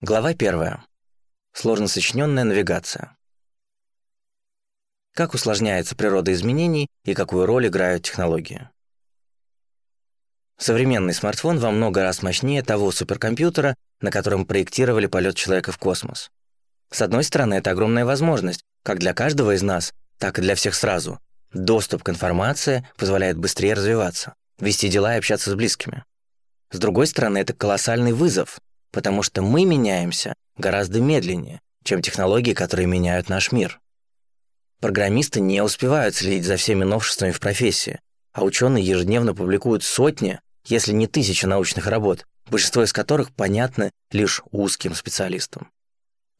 Глава 1. Сложно сочиненная навигация. Как усложняется природа изменений и какую роль играют технологии. Современный смартфон во много раз мощнее того суперкомпьютера, на котором проектировали полет человека в космос. С одной стороны, это огромная возможность, как для каждого из нас, так и для всех сразу. Доступ к информации позволяет быстрее развиваться, вести дела и общаться с близкими. С другой стороны, это колоссальный вызов, потому что мы меняемся гораздо медленнее, чем технологии, которые меняют наш мир. Программисты не успевают следить за всеми новшествами в профессии, а ученые ежедневно публикуют сотни, если не тысячи научных работ, большинство из которых понятны лишь узким специалистам.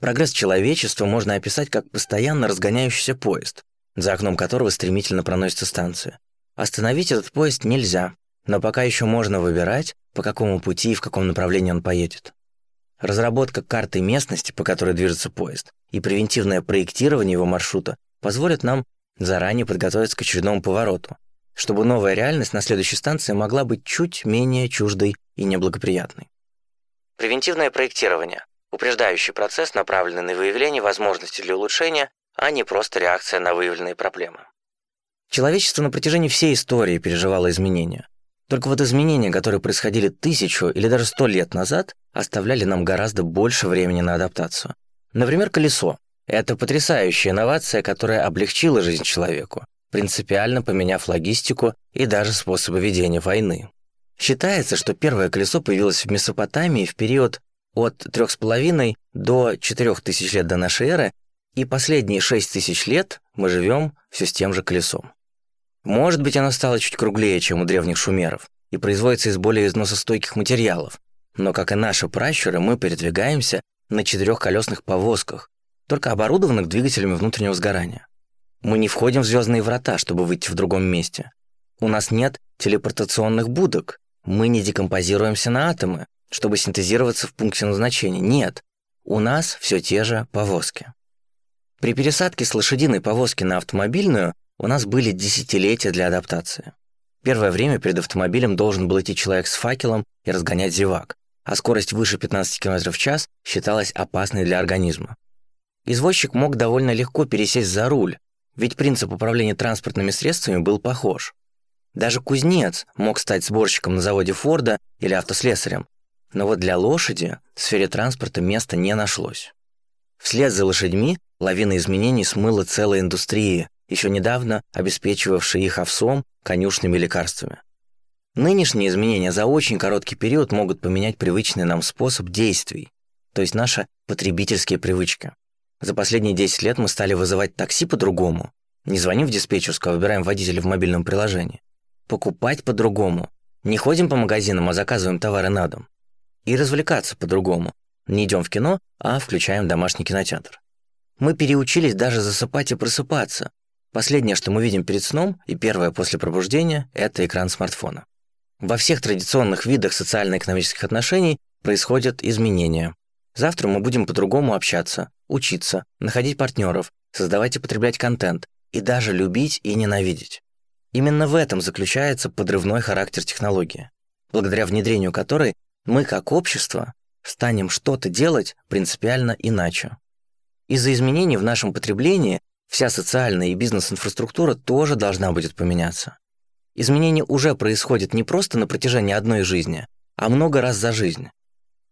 Прогресс человечества можно описать как постоянно разгоняющийся поезд, за окном которого стремительно проносится станция. Остановить этот поезд нельзя, но пока еще можно выбирать, по какому пути и в каком направлении он поедет. Разработка карты местности, по которой движется поезд, и превентивное проектирование его маршрута позволят нам заранее подготовиться к очередному повороту, чтобы новая реальность на следующей станции могла быть чуть менее чуждой и неблагоприятной. Превентивное проектирование – упреждающий процесс, направленный на выявление возможностей для улучшения, а не просто реакция на выявленные проблемы. Человечество на протяжении всей истории переживало изменения – только вот изменения, которые происходили тысячу или даже сто лет назад, оставляли нам гораздо больше времени на адаптацию. Например, колесо. Это потрясающая инновация, которая облегчила жизнь человеку, принципиально поменяв логистику и даже способы ведения войны. Считается, что первое колесо появилось в Месопотамии в период от 3,5 до 4000 лет до нашей эры, и последние 6000 лет мы живем все с тем же колесом. Может быть, оно стало чуть круглее, чем у древних шумеров, и производится из более износостойких материалов. Но, как и наши пращуры, мы передвигаемся на четырехколесных повозках, только оборудованных двигателями внутреннего сгорания. Мы не входим в звездные врата, чтобы выйти в другом месте. У нас нет телепортационных будок. Мы не декомпозируемся на атомы, чтобы синтезироваться в пункте назначения. Нет. У нас все те же повозки. При пересадке с лошадиной повозки на автомобильную у нас были десятилетия для адаптации. Первое время перед автомобилем должен был идти человек с факелом и разгонять зевак, а скорость выше 15 км в час считалась опасной для организма. Извозчик мог довольно легко пересесть за руль, ведь принцип управления транспортными средствами был похож. Даже кузнец мог стать сборщиком на заводе Форда или автослесарем, но вот для лошади в сфере транспорта места не нашлось. Вслед за лошадьми лавина изменений смыла целые индустрии, еще недавно обеспечивавшие их овсом, конюшными лекарствами. Нынешние изменения за очень короткий период могут поменять привычный нам способ действий, то есть наши потребительские привычки. За последние 10 лет мы стали вызывать такси по-другому, не звоним в диспетчерскую, а выбираем водителя в мобильном приложении. Покупать по-другому. Не ходим по магазинам, а заказываем товары на дом. И развлекаться по-другому. Не идем в кино, а включаем домашний кинотеатр. Мы переучились даже засыпать и просыпаться, Последнее, что мы видим перед сном, и первое после пробуждения – это экран смартфона. Во всех традиционных видах социально-экономических отношений происходят изменения. Завтра мы будем по-другому общаться, учиться, находить партнеров, создавать и потреблять контент, и даже любить и ненавидеть. Именно в этом заключается подрывной характер технологии, благодаря внедрению которой мы, как общество, станем что-то делать принципиально иначе. Из-за изменений в нашем потреблении Вся социальная и бизнес-инфраструктура тоже должна будет поменяться. Изменения уже происходят не просто на протяжении одной жизни, а много раз за жизнь.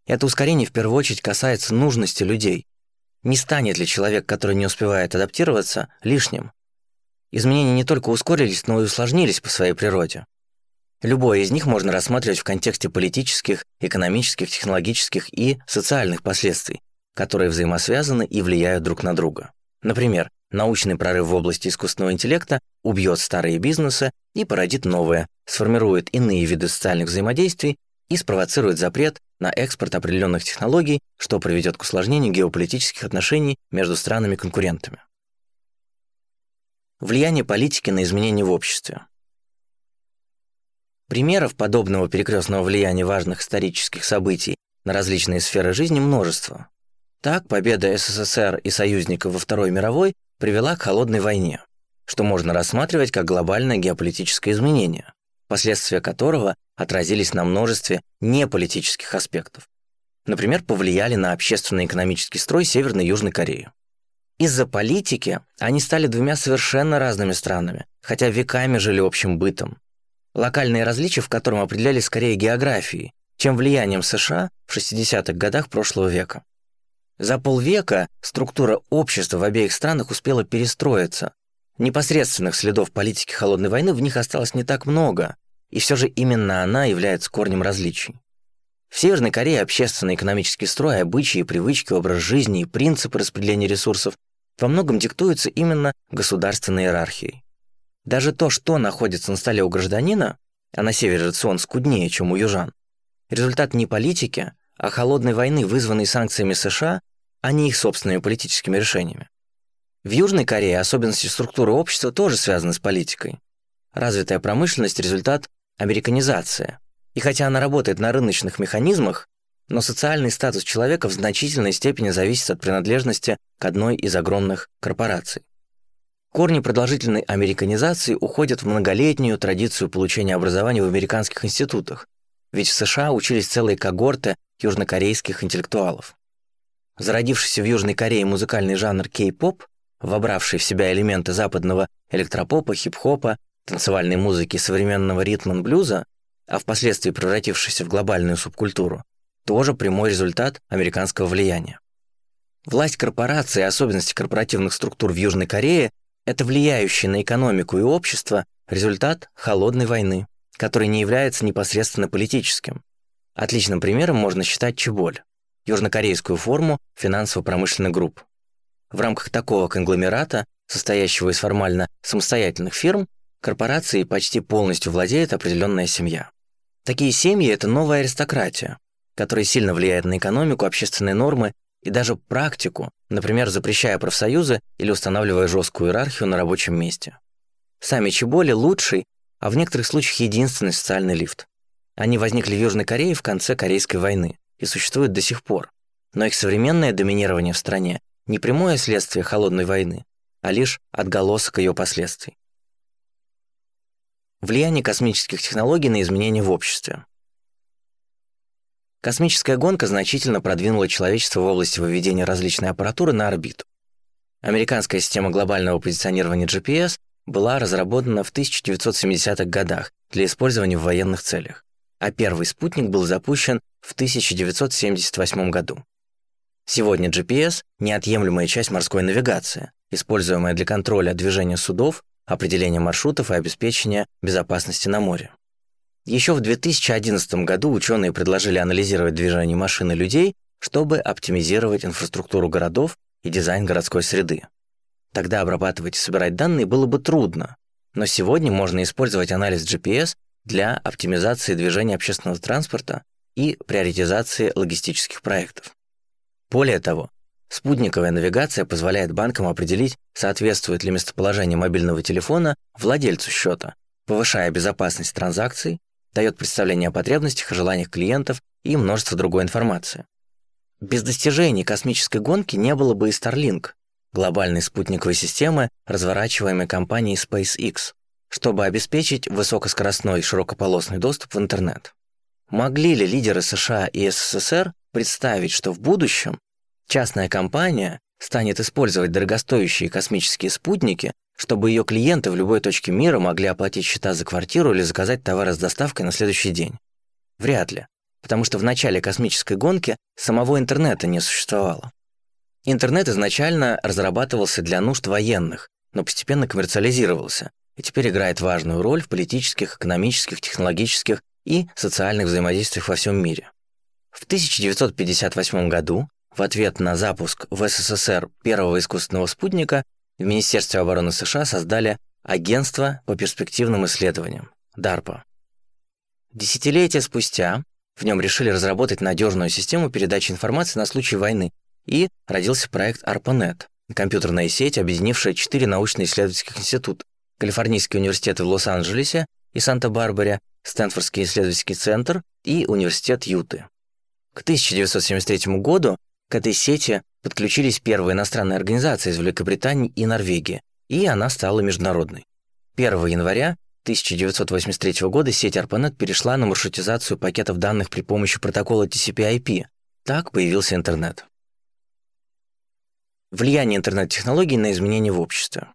Это ускорение в первую очередь касается нужности людей. Не станет ли человек, который не успевает адаптироваться, лишним? Изменения не только ускорились, но и усложнились по своей природе. Любое из них можно рассматривать в контексте политических, экономических, технологических и социальных последствий, которые взаимосвязаны и влияют друг на друга. Например, Научный прорыв в области искусственного интеллекта убьет старые бизнесы и породит новые, сформирует иные виды социальных взаимодействий и спровоцирует запрет на экспорт определенных технологий, что приведет к усложнению геополитических отношений между странами-конкурентами. Влияние политики на изменения в обществе. Примеров подобного перекрестного влияния важных исторических событий на различные сферы жизни множество. Так, победа СССР и союзников во Второй мировой привела к холодной войне, что можно рассматривать как глобальное геополитическое изменение, последствия которого отразились на множестве неполитических аспектов. например, повлияли на общественно-экономический строй Северной и Южной Кореи. Из-за политики они стали двумя совершенно разными странами, хотя веками жили общим бытом. Локальные различия в котором определялись скорее географией, чем влиянием США в 60-х годах прошлого века. За полвека структура общества в обеих странах успела перестроиться. Непосредственных следов политики холодной войны в них осталось не так много, и все же именно она является корнем различий. В Северной Корее общественный экономический строй, обычаи, привычки, образ жизни и принципы распределения ресурсов во многом диктуются именно государственной иерархией. Даже то, что находится на столе у гражданина, а на севере рацион скуднее, чем у южан, результат не политики, а холодной войны, вызванной санкциями США, а не их собственными политическими решениями. В Южной Корее особенности структуры общества тоже связаны с политикой. Развитая промышленность – результат американизации. И хотя она работает на рыночных механизмах, но социальный статус человека в значительной степени зависит от принадлежности к одной из огромных корпораций. Корни продолжительной американизации уходят в многолетнюю традицию получения образования в американских институтах, ведь в США учились целые когорты южнокорейских интеллектуалов. Зародившийся в Южной Корее музыкальный жанр кей-поп, вобравший в себя элементы западного электропопа, хип-хопа, танцевальной музыки современного ритм-н-блюза, а впоследствии превратившийся в глобальную субкультуру, тоже прямой результат американского влияния. Власть корпораций и особенности корпоративных структур в Южной Корее – это влияющий на экономику и общество результат холодной войны, который не является непосредственно политическим. Отличным примером можно считать Чеболь, южнокорейскую форму финансово-промышленных групп. В рамках такого конгломерата, состоящего из формально самостоятельных фирм, корпорации почти полностью владеет определенная семья. Такие семьи – это новая аристократия, которая сильно влияет на экономику, общественные нормы и даже практику, например, запрещая профсоюзы или устанавливая жесткую иерархию на рабочем месте. Сами чеболи – лучший, а в некоторых случаях единственный социальный лифт. Они возникли в Южной Корее в конце Корейской войны и существуют до сих пор. Но их современное доминирование в стране не прямое следствие холодной войны, а лишь отголосок ее последствий. Влияние космических технологий на изменения в обществе. Космическая гонка значительно продвинула человечество в области выведения различной аппаратуры на орбиту. Американская система глобального позиционирования GPS была разработана в 1970-х годах для использования в военных целях, а первый спутник был запущен в 1978 году. Сегодня GPS – неотъемлемая часть морской навигации, используемая для контроля движения судов, определения маршрутов и обеспечения безопасности на море. Еще в 2011 году ученые предложили анализировать движение машин и людей, чтобы оптимизировать инфраструктуру городов и дизайн городской среды. Тогда обрабатывать и собирать данные было бы трудно, но сегодня можно использовать анализ GPS для оптимизации движения общественного транспорта и приоритизации логистических проектов. Более того, спутниковая навигация позволяет банкам определить, соответствует ли местоположение мобильного телефона владельцу счета, повышая безопасность транзакций дает представление о потребностях и желаниях клиентов и множество другой информации. Без достижений космической гонки не было бы и Starlink, глобальной спутниковой системы, разворачиваемой компанией SpaceX, чтобы обеспечить высокоскоростной широкополосный доступ в интернет. Могли ли лидеры США и СССР представить, что в будущем частная компания станет использовать дорогостоящие космические спутники чтобы ее клиенты в любой точке мира могли оплатить счета за квартиру или заказать товары с доставкой на следующий день? Вряд ли, потому что в начале космической гонки самого интернета не существовало. Интернет изначально разрабатывался для нужд военных, но постепенно коммерциализировался и теперь играет важную роль в политических, экономических, технологических и социальных взаимодействиях во всем мире. В 1958 году в ответ на запуск в СССР первого искусственного спутника в Министерстве обороны США создали Агентство по перспективным исследованиям – DARPA. Десятилетия спустя в нем решили разработать надежную систему передачи информации на случай войны, и родился проект ARPANET – компьютерная сеть, объединившая четыре научно-исследовательских института – Калифорнийский университет в Лос-Анджелесе и Санта-Барбаре, Стэнфордский исследовательский центр и Университет Юты. К 1973 году к этой сети подключились первые иностранные организации из Великобритании и Норвегии, и она стала международной. 1 января 1983 года сеть ARPANET перешла на маршрутизацию пакетов данных при помощи протокола TCP/IP, Так появился интернет. Влияние интернет-технологий на изменения в обществе.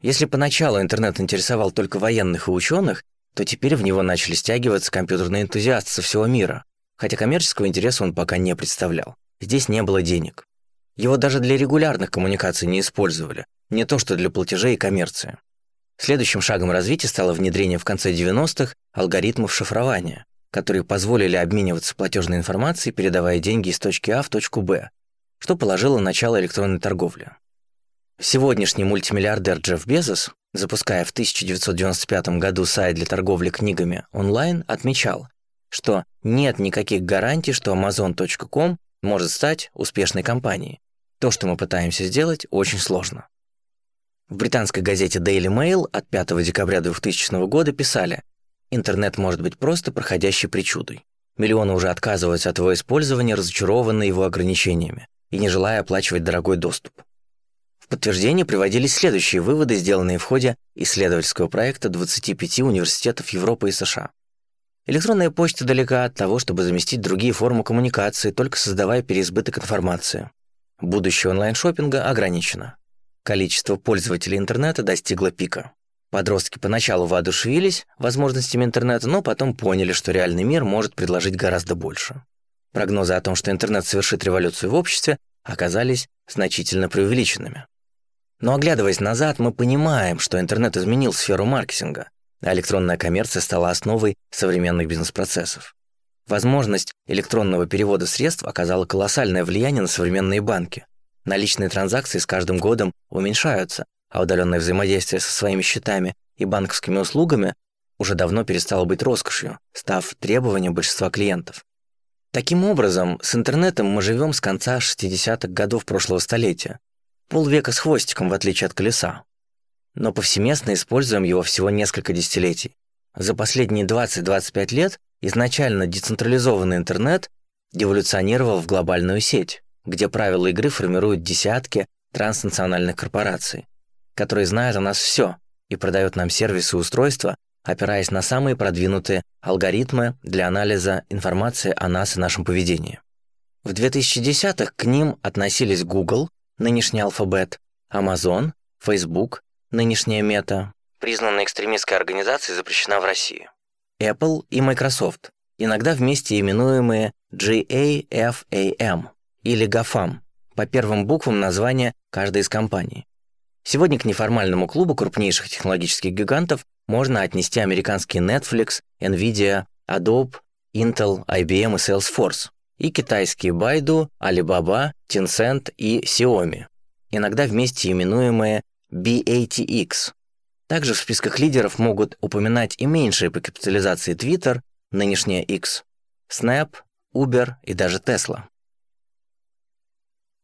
Если поначалу интернет интересовал только военных и ученых, то теперь в него начали стягиваться компьютерные энтузиасты со всего мира, хотя коммерческого интереса он пока не представлял. Здесь не было денег. Его даже для регулярных коммуникаций не использовали, не то что для платежей и коммерции. Следующим шагом развития стало внедрение в конце 90-х алгоритмов шифрования, которые позволили обмениваться платежной информацией, передавая деньги из точки А в точку Б, что положило начало электронной торговли. Сегодняшний мультимиллиардер Джефф Безос, запуская в 1995 году сайт для торговли книгами онлайн, отмечал, что нет никаких гарантий, что Amazon.com может стать успешной компанией. То, что мы пытаемся сделать, очень сложно. В британской газете Daily Mail от 5 декабря 2000 года писали «Интернет может быть просто проходящей причудой. Миллионы уже отказываются от его использования, разочарованные его ограничениями и не желая оплачивать дорогой доступ. В подтверждение приводились следующие выводы, сделанные в ходе исследовательского проекта 25 университетов Европы и США. Электронная почта далека от того, чтобы заместить другие формы коммуникации, только создавая переизбыток информации. Будущее онлайн-шоппинга ограничено. Количество пользователей интернета достигло пика. Подростки поначалу воодушевились возможностями интернета, но потом поняли, что реальный мир может предложить гораздо больше. Прогнозы о том, что интернет совершит революцию в обществе, оказались значительно преувеличенными. Но оглядываясь назад, мы понимаем, что интернет изменил сферу маркетинга, а электронная коммерция стала основой современных бизнес-процессов. Возможность электронного перевода средств оказала колоссальное влияние на современные банки. Наличные транзакции с каждым годом уменьшаются, а удаленное взаимодействие со своими счетами и банковскими услугами уже давно перестало быть роскошью, став требованием большинства клиентов. Таким образом, с интернетом мы живем с конца 60-х годов прошлого столетия, полвека с хвостиком, в отличие от колеса. Но повсеместно используем его всего несколько десятилетий. За последние 20-25 лет изначально децентрализованный интернет эволюционировал в глобальную сеть, где правила игры формируют десятки транснациональных корпораций, которые знают о нас все и продают нам сервисы и устройства, опираясь на самые продвинутые алгоритмы для анализа информации о нас и нашем поведении. В 2010-х к ним относились Google, нынешний алфабет, Amazon, Facebook, нынешняя Meta, признанная экстремистской организацией, запрещена в России, Apple и Microsoft, иногда вместе именуемые GAFAM или GAFAM, по первым буквам названия каждой из компаний. Сегодня к неформальному клубу крупнейших технологических гигантов можно отнести американские Netflix, Nvidia, Adobe, Intel, IBM и Salesforce, и китайские Baidu, Alibaba, Tencent и Xiaomi, иногда вместе именуемые BATX. Также в списках лидеров могут упоминать и меньшие по капитализации Twitter, нынешняя X, Snap, Uber и даже Tesla.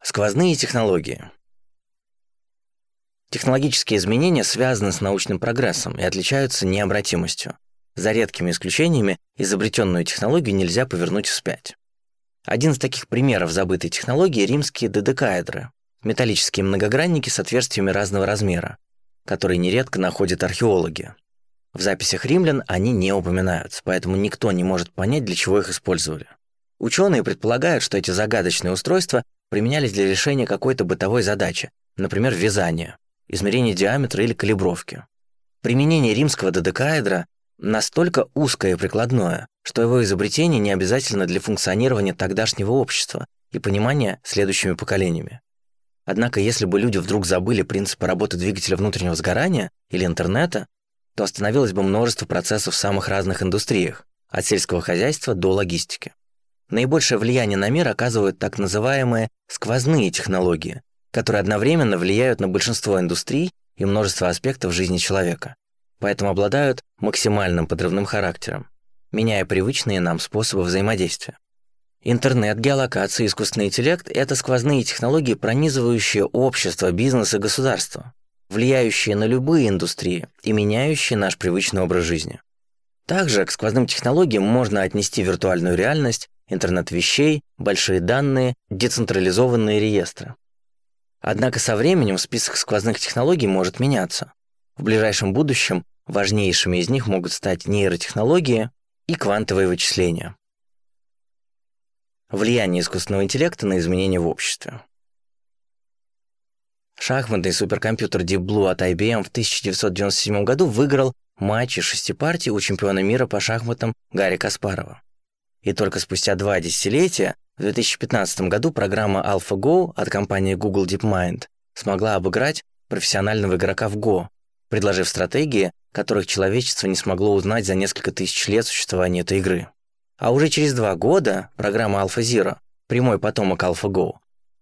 Сквозные технологии – Технологические изменения связаны с научным прогрессом и отличаются необратимостью. За редкими исключениями изобретенную технологию нельзя повернуть вспять. Один из таких примеров забытой технологии – римские додекаэдры – металлические многогранники с отверстиями разного размера, которые нередко находят археологи. В записях римлян они не упоминаются, поэтому никто не может понять, для чего их использовали. Ученые предполагают, что эти загадочные устройства применялись для решения какой-то бытовой задачи, например, вязания измерения диаметра или калибровки. Применение римского додекаэдра настолько узкое и прикладное, что его изобретение не обязательно для функционирования тогдашнего общества и понимания следующими поколениями. Однако, если бы люди вдруг забыли принципы работы двигателя внутреннего сгорания или интернета, то остановилось бы множество процессов в самых разных индустриях, от сельского хозяйства до логистики. Наибольшее влияние на мир оказывают так называемые сквозные технологии, которые одновременно влияют на большинство индустрий и множество аспектов жизни человека, поэтому обладают максимальным подрывным характером, меняя привычные нам способы взаимодействия. Интернет, геолокация, искусственный интеллект – это сквозные технологии, пронизывающие общество, бизнес и государство, влияющие на любые индустрии и меняющие наш привычный образ жизни. Также к сквозным технологиям можно отнести виртуальную реальность, интернет вещей, большие данные, децентрализованные реестры. Однако со временем список сквозных технологий может меняться. В ближайшем будущем важнейшими из них могут стать нейротехнологии и квантовые вычисления. Влияние искусственного интеллекта на изменения в обществе. Шахматный суперкомпьютер Deep Blue от IBM в 1997 году выиграл матч из шести партий у чемпиона мира по шахматам Гарри Каспарова. И только спустя два десятилетия, в 2015 году программа AlphaGo от компании Google DeepMind смогла обыграть профессионального игрока в Go, предложив стратегии, которых человечество не смогло узнать за несколько тысяч лет существования этой игры. А уже через два года программа AlphaZero, прямой потомок AlphaGo,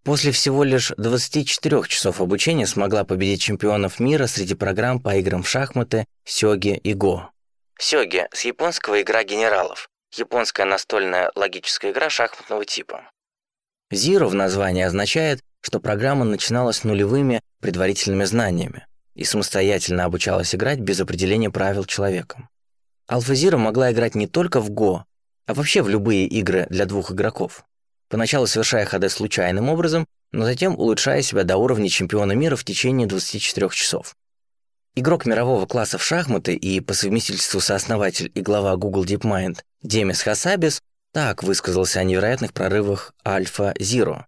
после всего лишь 24 часов обучения смогла победить чемпионов мира среди программ по играм в шахматы, сёги и го. Сёги – с японского игра генералов, японская настольная логическая игра шахматного типа. Zero в названии означает, что программа начиналась нулевыми предварительными знаниями и самостоятельно обучалась играть без определения правил человеком. AlphaZero могла играть не только в Go, а вообще в любые игры для двух игроков. Поначалу совершая ходы случайным образом, но затем улучшая себя до уровня чемпиона мира в течение 24 часов. Игрок мирового класса в шахматы и по совместительству сооснователь и глава Google DeepMind Демис Хасабис так высказался о невероятных прорывах Альфа Zero.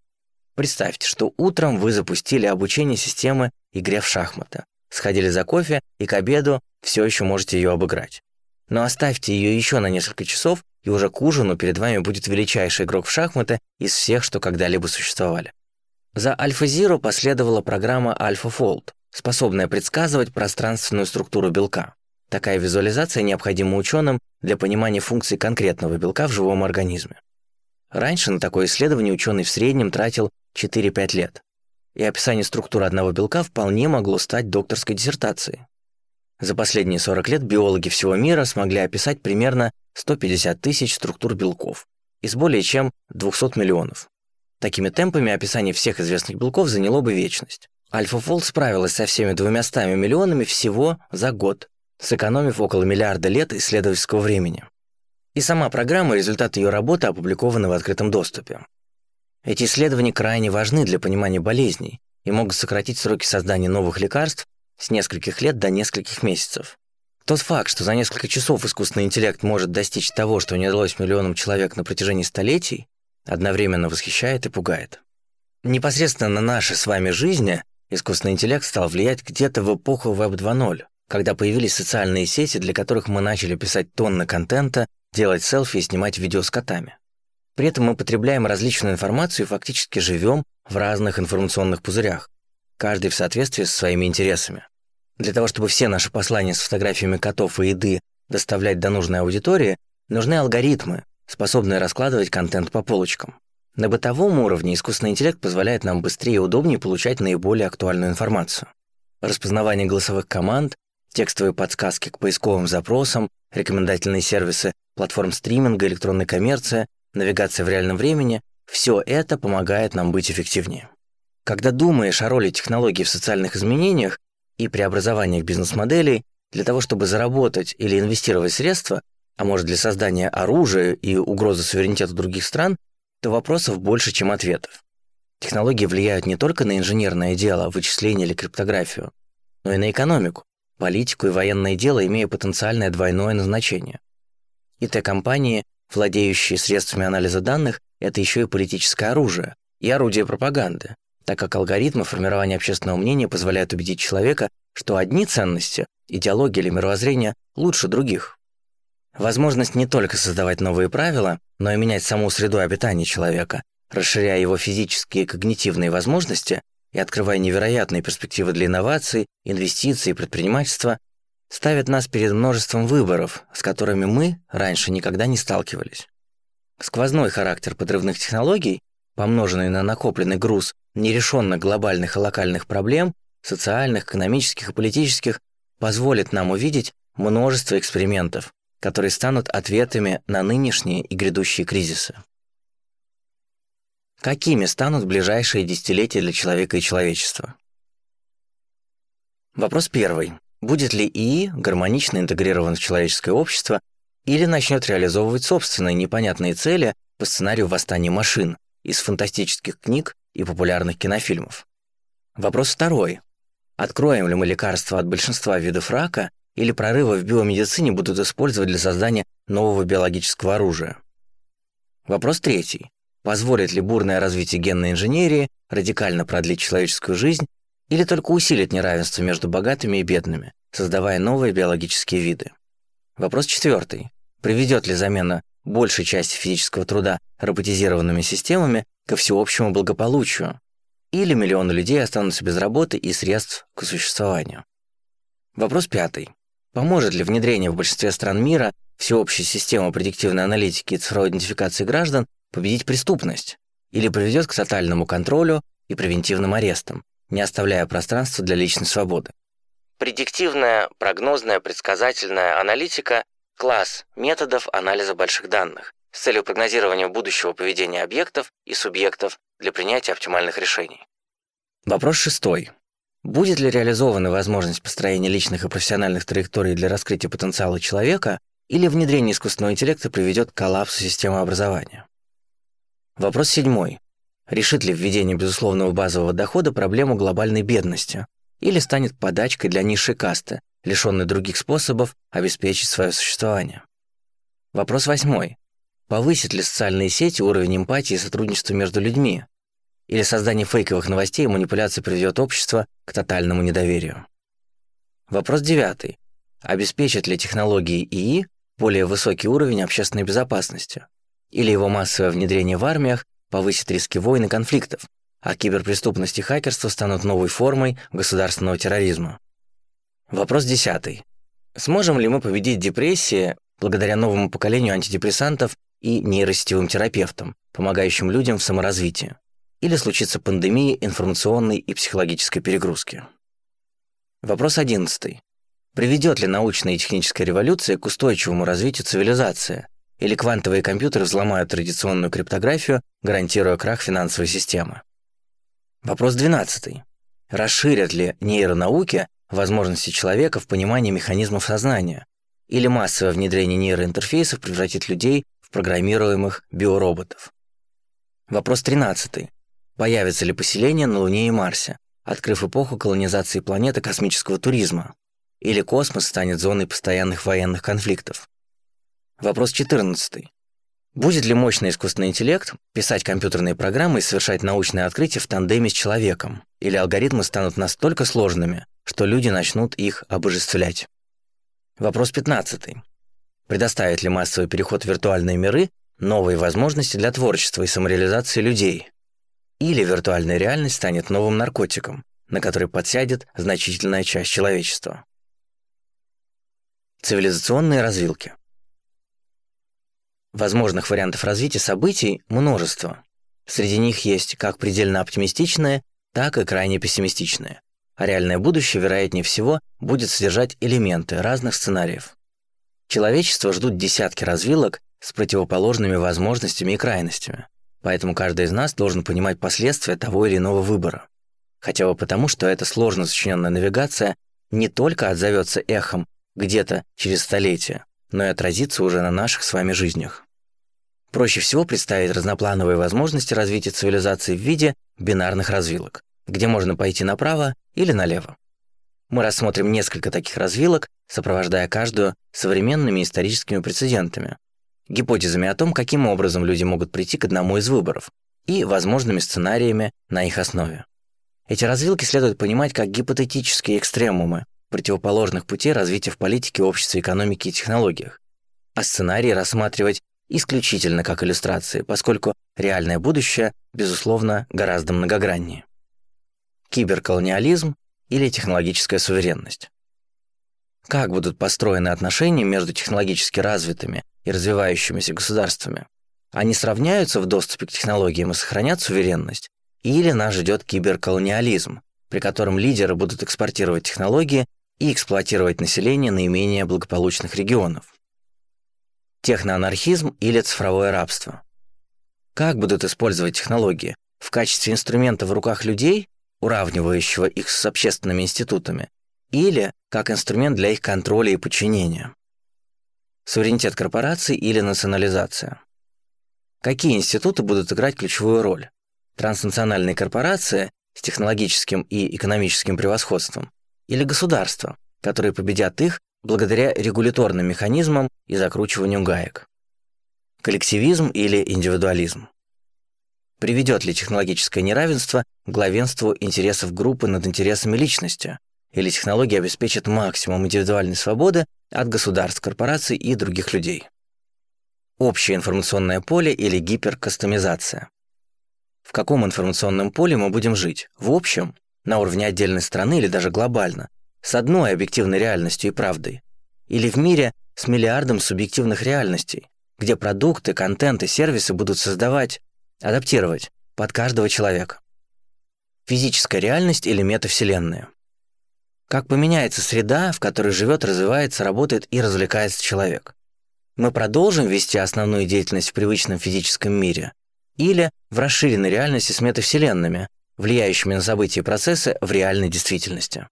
Представьте, что утром вы запустили обучение системы игре в шахматы, сходили за кофе и к обеду все еще можете ее обыграть. Но оставьте ее еще на несколько часов, и уже к ужину перед вами будет величайший игрок в шахматы из всех, что когда-либо существовали. За AlphaZero последовала программа AlphaFold, способная предсказывать пространственную структуру белка. Такая визуализация необходима ученым для понимания функций конкретного белка в живом организме. Раньше на такое исследование ученый в среднем тратил 4-5 лет, и описание структуры одного белка вполне могло стать докторской диссертацией. За последние 40 лет биологи всего мира смогли описать примерно 150 тысяч структур белков из более чем 200 миллионов. Такими темпами описание всех известных белков заняло бы вечность. AlphaFold справилась со всеми 200 миллионами всего за год, сэкономив около миллиарда лет исследовательского времени. И сама программа результат ее работы опубликованы в открытом доступе. Эти исследования крайне важны для понимания болезней и могут сократить сроки создания новых лекарств с нескольких лет до нескольких месяцев. Тот факт, что за несколько часов искусственный интеллект может достичь того, что не удалось миллионам человек на протяжении столетий, одновременно восхищает и пугает. Непосредственно на наши с вами жизни искусственный интеллект стал влиять где-то в эпоху Web 2.0, когда появились социальные сети, для которых мы начали писать тонны контента, делать селфи и снимать видео с котами. При этом мы потребляем различную информацию и фактически живем в разных информационных пузырях, каждый в соответствии со своими интересами. Для того, чтобы все наши послания с фотографиями котов и еды доставлять до нужной аудитории, нужны алгоритмы, способные раскладывать контент по полочкам. На бытовом уровне искусственный интеллект позволяет нам быстрее и удобнее получать наиболее актуальную информацию. Распознавание голосовых команд, текстовые подсказки к поисковым запросам, рекомендательные сервисы платформ стриминга, электронной коммерции, навигация в реальном времени – все это помогает нам быть эффективнее. Когда думаешь о роли технологий в социальных изменениях, и преобразованиях бизнес-моделей для того, чтобы заработать или инвестировать средства, а может для создания оружия и угрозы суверенитету других стран, то вопросов больше, чем ответов. Технологии влияют не только на инженерное дело, вычисление или криптографию, но и на экономику, политику и военное дело, имея потенциальное двойное назначение. ИТ-компании, владеющие средствами анализа данных, это еще и политическое оружие и орудие пропаганды, так как алгоритмы формирования общественного мнения позволяют убедить человека, что одни ценности, идеология или мировоззрение лучше других. Возможность не только создавать новые правила, но и менять саму среду обитания человека, расширяя его физические и когнитивные возможности и открывая невероятные перспективы для инноваций, инвестиций и предпринимательства, ставит нас перед множеством выборов, с которыми мы раньше никогда не сталкивались. Сквозной характер подрывных технологий, помноженный на накопленный груз нерешенных глобальных и локальных проблем, социальных, экономических и политических, позволит нам увидеть множество экспериментов, которые станут ответами на нынешние и грядущие кризисы. Какими станут ближайшие десятилетия для человека и человечества? Вопрос первый. Будет ли ИИ гармонично интегрирован в человеческое общество или начнет реализовывать собственные непонятные цели по сценарию восстания машин из фантастических книг и популярных кинофильмов. Вопрос второй. Откроем ли мы лекарства от большинства видов рака или прорывы в биомедицине будут использовать для создания нового биологического оружия? Вопрос третий. Позволит ли бурное развитие генной инженерии радикально продлить человеческую жизнь или только усилит неравенство между богатыми и бедными, создавая новые биологические виды? Вопрос четвертый. Приведет ли замена большей части физического труда роботизированными системами ко всеобщему благополучию? Или миллионы людей останутся без работы и средств к существованию? Вопрос пятый. Поможет ли внедрение в большинстве стран мира всеобщей системы предиктивной аналитики и цифровой идентификации граждан победить преступность? Или приведет к тотальному контролю и превентивным арестам, не оставляя пространства для личной свободы? Предиктивная, прогнозная, предсказательная аналитика – класс методов анализа больших данных с целью прогнозирования будущего поведения объектов и субъектов для принятия оптимальных решений. Вопрос шестой. Будет ли реализована возможность построения личных и профессиональных траекторий для раскрытия потенциала человека или внедрение искусственного интеллекта приведет к коллапсу системы образования? Вопрос седьмой. Решит ли введение безусловного базового дохода проблему глобальной бедности или станет подачкой для низшей касты, лишенной других способов обеспечить свое существование? Вопрос восьмой. Повысит ли социальные сети уровень эмпатии и сотрудничества между людьми, или создание фейковых новостей и манипуляций приведет общество к тотальному недоверию. Вопрос девятый. Обеспечат ли технологии ИИ более высокий уровень общественной безопасности? Или его массовое внедрение в армиях повысит риски войн и конфликтов, а киберпреступность и хакерство станут новой формой государственного терроризма? Вопрос десятый. Сможем ли мы победить депрессии благодаря новому поколению антидепрессантов и нейросетевым терапевтам, помогающим людям в саморазвитии? или случится пандемия информационной и психологической перегрузки. Вопрос одиннадцатый. Приведет ли научная и техническая революция к устойчивому развитию цивилизации, или квантовые компьютеры взломают традиционную криптографию, гарантируя крах финансовой системы? Вопрос двенадцатый. Расширят ли нейронауки возможности человека в понимании механизмов сознания, или массовое внедрение нейроинтерфейсов превратит людей в программируемых биороботов? Вопрос тринадцатый. Появятся ли поселения на Луне и Марсе, открыв эпоху колонизации планеты космического туризма? Или космос станет зоной постоянных военных конфликтов? Вопрос 14. Будет ли мощный искусственный интеллект писать компьютерные программы и совершать научные открытия в тандеме с человеком? Или алгоритмы станут настолько сложными, что люди начнут их обожествлять? Вопрос 15. Предоставит ли массовый переход в виртуальные миры новые возможности для творчества и самореализации людей? Или виртуальная реальность станет новым наркотиком, на который подсядет значительная часть человечества. Цивилизационные развилки. Возможных вариантов развития событий множество. Среди них есть как предельно оптимистичные, так и крайне пессимистичные. А реальное будущее, вероятнее всего, будет содержать элементы разных сценариев. Человечество ждут десятки развилок с противоположными возможностями и крайностями. Поэтому каждый из нас должен понимать последствия того или иного выбора. Хотя бы потому, что эта сложно сочиненная навигация не только отзовется эхом где-то через столетия, но и отразится уже на наших с вами жизнях. Проще всего представить разноплановые возможности развития цивилизации в виде бинарных развилок, где можно пойти направо или налево. Мы рассмотрим несколько таких развилок, сопровождая каждую современными историческими прецедентами, гипотезами о том, каким образом люди могут прийти к одному из выборов и возможными сценариями на их основе. Эти развилки следует понимать как гипотетические экстремумы противоположных путей развития в политике, обществе, экономике и технологиях, а сценарии рассматривать исключительно как иллюстрации, поскольку реальное будущее, безусловно, гораздо многограннее. Киберколониализм или технологическая суверенность. Как будут построены отношения между технологически развитыми и развивающимися государствами. Они сравняются в доступе к технологиям и сохранят суверенность, или нас ждет киберколониализм, при котором лидеры будут экспортировать технологии и эксплуатировать население наименее благополучных регионов. Техноанархизм или цифровое рабство. Как будут использовать технологии? В качестве инструмента в руках людей, уравнивающего их с общественными институтами, или как инструмент для их контроля и подчинения? суверенитет корпораций или национализация. Какие институты будут играть ключевую роль? Транснациональные корпорации с технологическим и экономическим превосходством или государства, которые победят их благодаря регуляторным механизмам и закручиванию гаек? Коллективизм или индивидуализм? Приведет ли технологическое неравенство к главенству интересов группы над интересами личности? Или технология обеспечит максимум индивидуальной свободы от государств, корпораций и других людей? Общее информационное поле или гиперкастомизация. В каком информационном поле мы будем жить? В общем, на уровне отдельной страны или даже глобально, с одной объективной реальностью и правдой? Или в мире с миллиардом субъективных реальностей, где продукты, контент и сервисы будут создавать, адаптировать под каждого человека? Физическая реальность или метавселенная? Как поменяется среда, в которой живет, развивается, работает и развлекается человек? мы продолжим вести основную деятельность в привычном физическом мире или в расширенной реальности с метавселенными, влияющими на события и процессы в реальной действительности.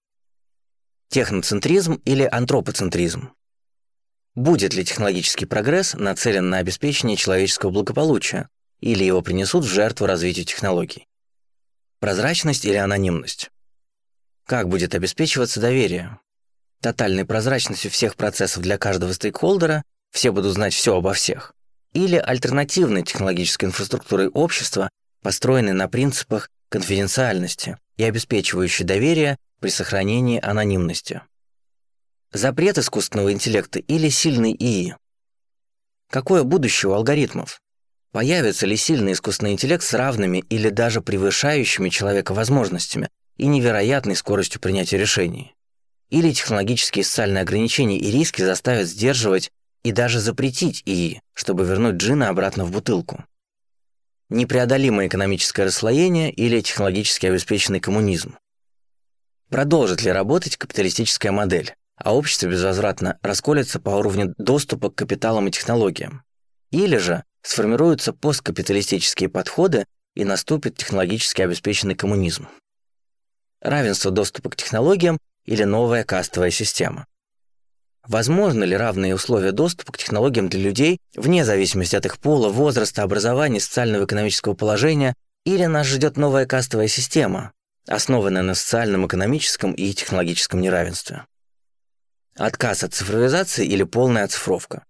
Техноцентризм или антропоцентризм. Будет ли технологический прогресс нацелен на обеспечение человеческого благополучия или его принесут в жертву развитию технологий? Прозрачность или анонимность? Как будет обеспечиваться доверие? Тотальной прозрачностью всех процессов для каждого стейкхолдера все будут знать все обо всех, или альтернативной технологической инфраструктурой общества, построенной на принципах конфиденциальности и обеспечивающей доверие при сохранении анонимности. Запрет искусственного интеллекта или сильный ИИ. Какое будущее у алгоритмов? Появится ли сильный искусственный интеллект с равными или даже превышающими человека возможностями и невероятной скоростью принятия решений? Или технологические и социальные ограничения и риски заставят сдерживать и даже запретить ИИ, чтобы вернуть джина обратно в бутылку. Непреодолимое экономическое расслоение или технологически обеспеченный коммунизм. Продолжит ли работать капиталистическая модель, а общество безвозвратно расколется по уровню доступа к капиталам и технологиям? Или же сформируются посткапиталистические подходы и наступит технологически обеспеченный коммунизм? Равенство доступа к технологиям или новая кастовая система? Возможны ли равные условия доступа к технологиям для людей, вне зависимости от их пола, возраста, образования, социального экономического положения, или нас ждет новая кастовая система, основанная на социальном, экономическом и технологическом неравенстве? Отказ от цифровизации или полная оцифровка?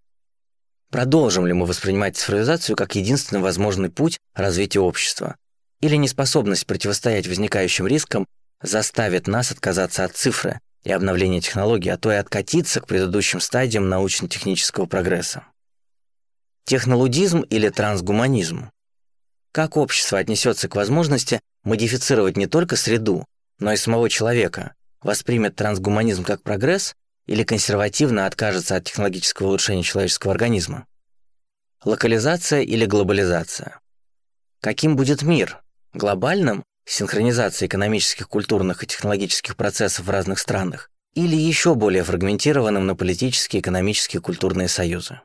Продолжим ли мы воспринимать цифровизацию как единственный возможный путь развития общества? Или неспособность противостоять возникающим рискам заставит нас отказаться от цифры, и обновления технологий, а то и откатиться к предыдущим стадиям научно-технического прогресса. Технолудизм или трансгуманизм. Как общество отнесется к возможности модифицировать не только среду, но и самого человека, воспримет трансгуманизм как прогресс или консервативно откажется от технологического улучшения человеческого организма? Локализация или глобализация? Каким будет мир? Глобальным синхронизации экономических, культурных и технологических процессов в разных странах или еще более фрагментированным на политические, экономические и культурные союзы.